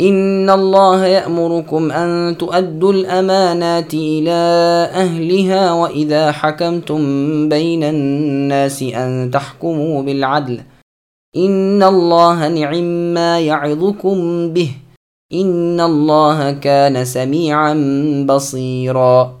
إن الله يأمركم أن تؤدوا الأمانات إلى أهلها وإذا حكمتم بين الناس أن تحكموا بالعدل. إن الله نعم ما يعظكم به. إن الله كان سميعا بصيرا.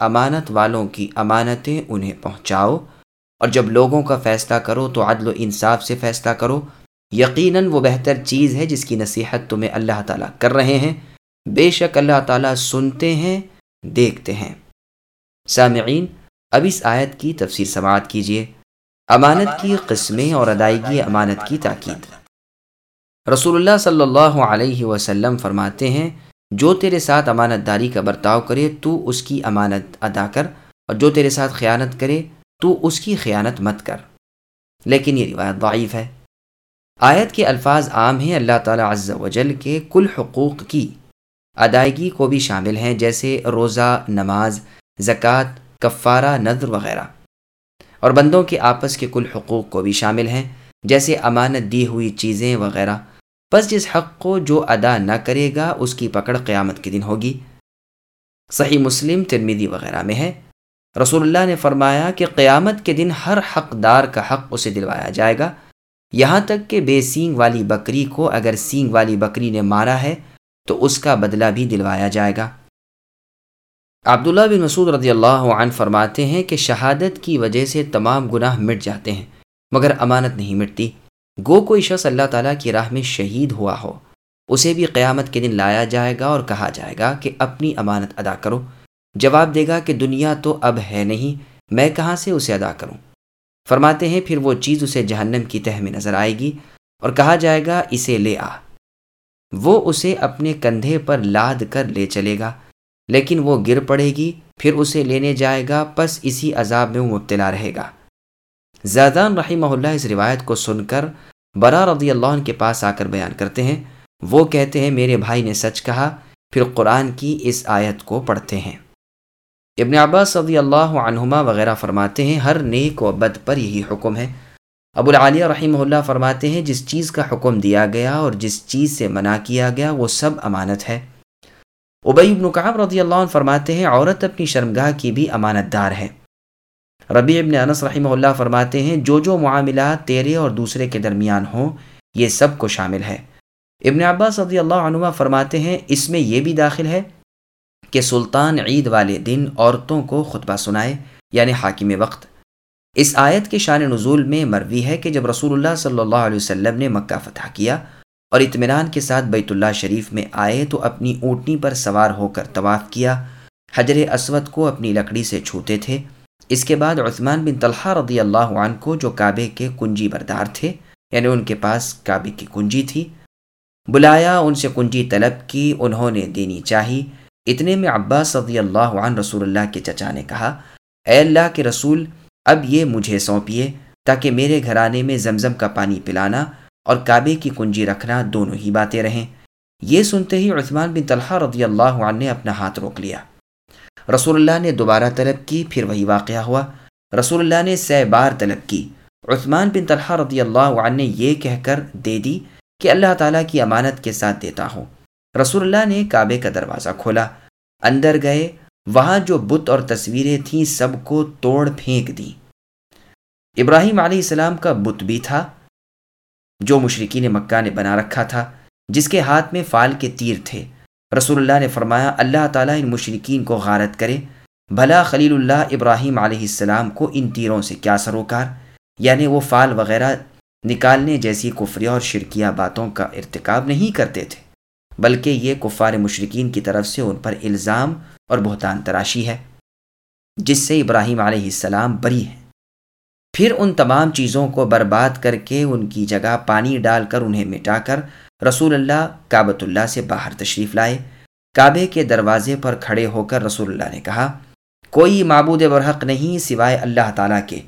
امانت والوں کی امانتیں انہیں پہنچاؤ اور جب لوگوں کا فیصلہ کرو تو عدل و انصاف سے فیصلہ کرو۔ یقیناً وہ بہتر چیز ہے جس کی نصیحت تمہیں اللہ تعالیٰ کر رہے ہیں۔ بے شک اللہ تعالیٰ سنتے ہیں، دیکھتے ہیں۔ سامعین، اب اس آیت کی تفسیر سماعت کیجیے۔ امانت کی قسمیں اور ادائیگی امانت کی تاکید۔ رسول اللہ صلی اللہ علیہ وسلم فرماتے ہیں، جو تیرے ساتھ امانت داری کا برتاؤ کرے تو اس کی امانت ادا کر، اور جو تیرے ساتھ خیانت کرے تو اس کی خیانت مت کر۔ لیکن یہ روایت ضعیف ہے۔ آیت کے الفاظ عام ہیں اللہ تعالیٰ عز و جل کے کل حقوق کی۔ ادائیگی کو بھی شامل ہیں جیسے روزہ، نماز، زکوٰۃ، کفارہ نظر وغیرہ۔ اور بندوں کے آپس کے کل حقوق کو بھی شامل ہیں جیسے امانت دی ہوئی چیزیں وغیرہ۔ بس جس حق کو جو ادا نہ کرے گا، اس کی پکڑ قیامت کے دن ہوگی۔ صحیح مسلم ترمیدی وغیرہ میں ہے۔ رسول اللہ نے فرمایا کہ قیامت کے دن ہر حقدار کا حق اسے دلوایا جائے گا۔ یہاں تک کہ بے سینگ والی بکری کو اگر سینگ والی بکری نے مارا ہے تو اس کا بدلہ بھی دلوایا جائے گا۔ عبداللہ بن مسعود رضی اللہ عنہ فرماتے ہیں کہ شہادت کی وجہ سے تمام گناہ مٹ جاتے ہیں، مگر امانت نہیں مٹتی۔ گو کوئی شخص اللہ تعالیٰ کی راہ میں شہید ہوا ہو، اسے بھی قیامت کے دن لایا جائے گا اور کہا جائے گا کہ اپنی امانت ادا کرو۔ جواب دے گا کہ دنیا تو اب ہے نہیں، میں کہاں سے اسے ادا کروں؟ فرماتے ہیں، پھر وہ چیز اسے جہنم کی تہ میں نظر آئے گی اور کہا جائے گا، اسے لے آ۔ وہ اسے اپنے کندھے پر لاد کر لے چلے گا، لیکن وہ گر پڑے گی، پھر اسے لینے جائے گا، پس اسی عذاب میں وہ مبتلا رہے گا۔ زیدان رحمہ اللہ اس روایت کو سن کر برا رضی اللہ عنہ کے پاس آ کر بیان کرتے ہیں۔ وہ کہتے ہیں، میرے بھائی نے سچ کہا، پھر قرآن کی اس آیت کو پڑھتے ہیں۔ ابن عباس رضی اللہ عنہما وغیرہ فرماتے ہیں، ہر نیک و بد پر یہی حکم ہے۔ ابو العالیہ رحمہ اللہ فرماتے ہیں، جس چیز کا حکم دیا گیا اور جس چیز سے منع کیا گیا، وہ سب امانت ہے۔ ابئی ابن کعب رضی اللہ عنہ فرماتے ہیں، عورت اپنی شرمگاہ کی بھی امانت دار ہے۔ ربیع ابن انس رحمہ اللہ فرماتے ہیں، جو جو معاملات تیرے اور دوسرے کے درمیان ہوں، یہ سب کو شامل ہے۔ ابن عباس رضی اللہ عنہ فرماتے ہیں، اس میں یہ بھی داخل ہے کہ سلطان عید والے دن عورتوں کو خطبہ سنائے یعنی حاکم وقت۔ اس آیت کے شان نزول میں مروی ہے کہ جب رسول اللہ صلی اللہ علیہ وسلم نے مکہ فتح کیا اور اطمینان کے ساتھ بیت اللہ شریف میں آئے تو اپنی اونٹنی پر سوار ہو کر طواف کیا۔ حجر اسود کو اپنی لکڑی سے چھوتے تھے۔ اس کے بعد عثمان بن طلحہ رضی اللہ عنہ کو جو کعبے کے کنجی بردار تھے یعنی ان کے پاس کعبے کی کنجی تھی۔ بلایا، ان سے کنجی طلب کی، انہوں نے دینی چاہی۔ اتنے میں عباس رضی اللہ عنہ رسول اللہ کے چچا نے کہا، اے اللہ کے رسول، اب یہ مجھے سونپیے تاکہ میرے گھرانے میں زمزم کا پانی پلانا اور کعبے کی کنجی رکھنا دونوں ہی باتیں رہیں۔ یہ سنتے ہی عثمان بن طلحہ رضی اللہ عنہ نے اپنا ہاتھ روک لیا۔ رسول اللہ نے دوبارہ طلب کی، پھر وہی واقعہ ہوا۔ رسول اللہ نے سہ بار طلب کی۔ عثمان بن طلحہ رضی اللہ عنہ نے یہ کہہ کر دے دی کہ اللہ تعالیٰ کی امانت کے ساتھ دیتا ہوں۔ رسول اللہ نے کعبے کا دروازہ کھولا۔ اندر گئے، وہاں جو بت اور تصویریں تھیں سب کو توڑ پھینک دی۔ ابراہیم علیہ السلام کا بت بھی تھا، جو مشرقین مکہ نے بنا رکھا تھا، جس کے ہاتھ میں فال کے تیر تھے۔ رسول اللہ نے فرمایا، اللہ تعالیٰ ان مشرقین کو غارت کرے۔ بھلا خلیل اللہ ابراہیم علیہ السلام کو ان تیروں سے کیا سروکار؟ یعنی وہ فال وغیرہ نکالنے جیسی کفری اور شرکیہ باتوں کا ارتکاب نہیں کرتے تھے۔ بلکہ یہ کفار مشرقین کی طرف سے ان پر الزام اور بہتان تراشی ہے، جس سے ابراہیم علیہ السلام بری ہیں۔ پھر ان تمام چیزوں کو برباد کر کے ان کی جگہ پانی ڈال کر انہیں مٹا کر رسول اللہ کعبۃ اللہ سے باہر تشریف لائے۔ کعبے کے دروازے پر کھڑے ہو کر رسول اللہ نے کہا، کوئی معبود برحق نہیں سوائے اللہ تعالیٰ کے۔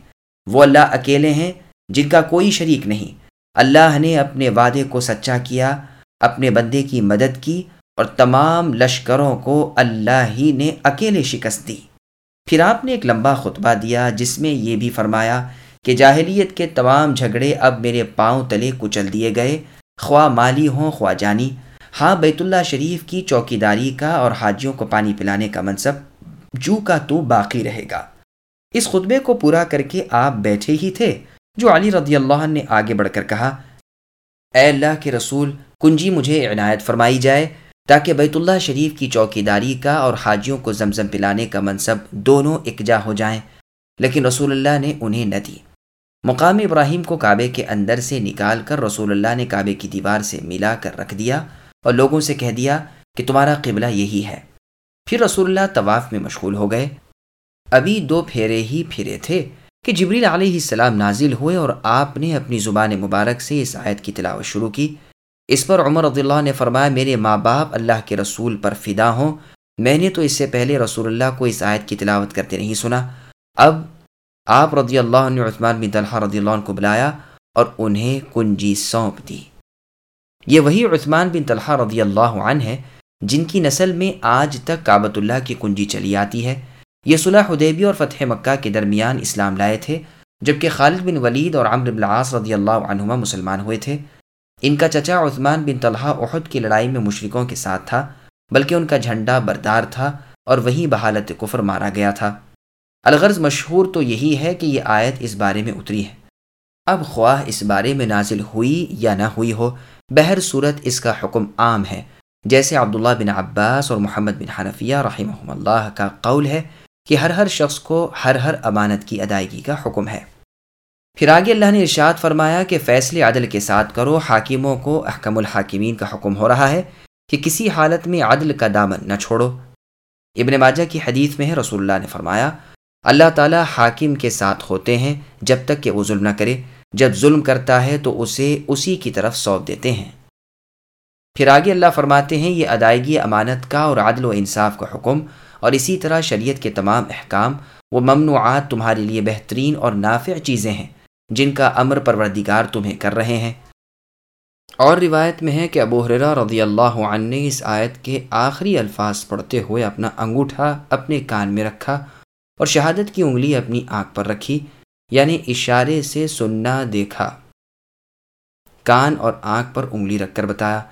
وہ اللہ اکیلے ہیں جن کا کوئی شریک نہیں۔ اللہ نے اپنے وعدے کو سچا کیا اپنے بندے کی مدد کی اور تمام لشکروں کو اللہ ہی نے اکیلے شکست دی۔ پھر آپ نے ایک لمبا خطبہ دیا جس میں یہ بھی فرمایا کہ جاہلیت کے تمام جھگڑے اب میرے پاؤں تلے کچل دیے گئے۔ خواہ مالی ہوں، خواہ جانی۔ ہاں بیت اللہ شریف کی چوکی داری کا اور حاجیوں کو پانی پلانے کا منصب جو کا تو باقی رہے گا۔ اس خطبے کو پورا کر کے آپ بیٹھے ہی تھے، جو علی رضی اللہ نے آگے بڑھ کر کہا، اے اللہ کے رسول کنجی مجھے عنایت فرمائی جائے تاکہ بیت اللہ شریف کی چوکی داری کا اور حاجیوں کو زمزم پلانے کا منصب دونوں اکجا ہو جائیں، لیکن رسول اللہ نے انہیں نہ دی۔ مقام ابراہیم کو کعبے کے اندر سے نکال کر رسول اللہ نے کعبے کی دیوار سے ملا کر رکھ دیا اور لوگوں سے کہہ دیا کہ تمہارا قبلہ یہی ہے۔ پھر رسول اللہ طواف میں مشغول ہو گئے۔ ابھی دو پھیرے ہی پھرے تھے کہ جبریل علیہ السلام نازل ہوئے اور آپ نے اپنی زبان مبارک سے اس آیت کی تلاوت شروع کی۔ اس پر عمر رضی اللہ نے فرمایا، میرے ماں باپ اللہ کے رسول پر فدا ہوں۔ میں نے تو اس سے پہلے رسول اللہ کو اس آیت کی تلاوت کرتے نہیں سنا۔ اب آپ رضی اللہ نے عثمان بن طلحہ رضی اللہ عنہ کو بلایا اور انہیں کنجی سونپ دی۔ یہ وہی عثمان بن طلحہ رضی اللہ عنہ ہے جن کی نسل میں آج تک کابت اللہ کی کنجی چلی آتی ہے۔ یہ صلح حدیبی اور فتح مکہ کے درمیان اسلام لائے تھے، جبکہ خالد بن ولید اور عمر بن العاص رضی اللہ عنہما مسلمان ہوئے تھے۔ ان کا چچا عثمان بن طلحہ احد کی لڑائی میں مشرقوں کے ساتھ تھا، بلکہ ان کا جھنڈا بردار تھا اور وہیں بحالت کفر مارا گیا تھا۔ الغرض مشہور تو یہی ہے کہ یہ آیت اس بارے میں اتری ہے۔ اب خواہ اس بارے میں نازل ہوئی یا نہ ہوئی ہو، بہر صورت اس کا حکم عام ہے۔ جیسے عبداللہ بن عباس اور محمد بن حنفیہ رحمہ اللہ کا قول ہے کہ ہر ہر شخص کو ہر ہر امانت کی ادائیگی کا حکم ہے۔ پھر آگے اللہ نے ارشاد فرمایا کہ فیصلے عدل کے ساتھ کرو، حاکموں کو احکم الحاکمین کا حکم ہو رہا ہے کہ کسی حالت میں عدل کا دامن نہ چھوڑو۔ ابن ماجہ کی حدیث میں ہے، رسول اللہ نے فرمایا، اللہ تعالیٰ حاکم کے ساتھ ہوتے ہیں جب تک کہ وہ ظلم نہ کرے۔ جب ظلم کرتا ہے تو اسے اسی کی طرف سونپ دیتے ہیں۔ پھر آگے اللہ فرماتے ہیں، یہ ادائیگی امانت کا اور عدل و انصاف کا حکم اور اسی طرح شریعت کے تمام احکام وہ ممنوعات تمہارے لیے بہترین اور نافع چیزیں ہیں۔ جن کا امر پروردگار تمہیں کر رہے ہیں۔ اور روایت میں ہے کہ ابو حرا رضی اللہ عنہ نے اس آیت کے آخری الفاظ پڑھتے ہوئے اپنا انگوٹھا اپنے کان میں رکھا اور شہادت کی انگلی اپنی آنکھ پر رکھی یعنی اشارے سے سننا دیکھا۔ کان اور آنکھ پر انگلی رکھ کر بتایا،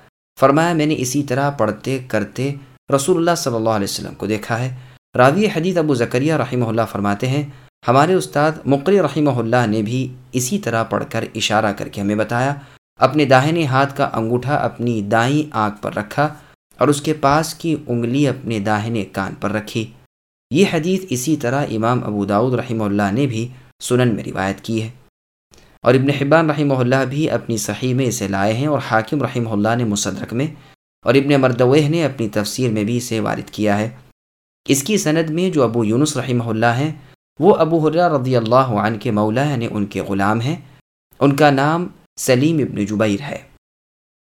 فرمایا، میں نے اسی طرح پڑھتے کرتے رسول اللہ صلی اللہ علیہ وسلم کو دیکھا ہے۔ راوی حدیث ابو ذکریہ رحمہ اللہ فرماتے ہیں ہمارے استاد مقری رحمہ اللہ نے بھی اسی طرح پڑھ کر اشارہ کر کے ہمیں بتایا، اپنے داہنے ہاتھ کا انگوٹھا اپنی دائیں آنکھ پر رکھا اور اس کے پاس کی انگلی اپنے داہنے کان پر رکھی۔ یہ حدیث اسی طرح امام ابو داود رحمہ اللہ نے بھی سنن میں روایت کی ہے۔ اور ابن حبان رحمہ اللہ بھی اپنی صحیح میں اسے لائے ہیں اور حاکم رحمہ اللہ نے مصدرک میں اور ابن مردوہ نے اپنی تفسیر میں بھی اسے وارد کیا ہے۔ اس کی سند میں جو ابو یونس رحمہ اللہ ہیں وہ ابو حرا رضی اللہ عنہ کے مولا یعنی ان کے غلام ہیں۔ ان کا نام سلیم ابن جبیر ہے۔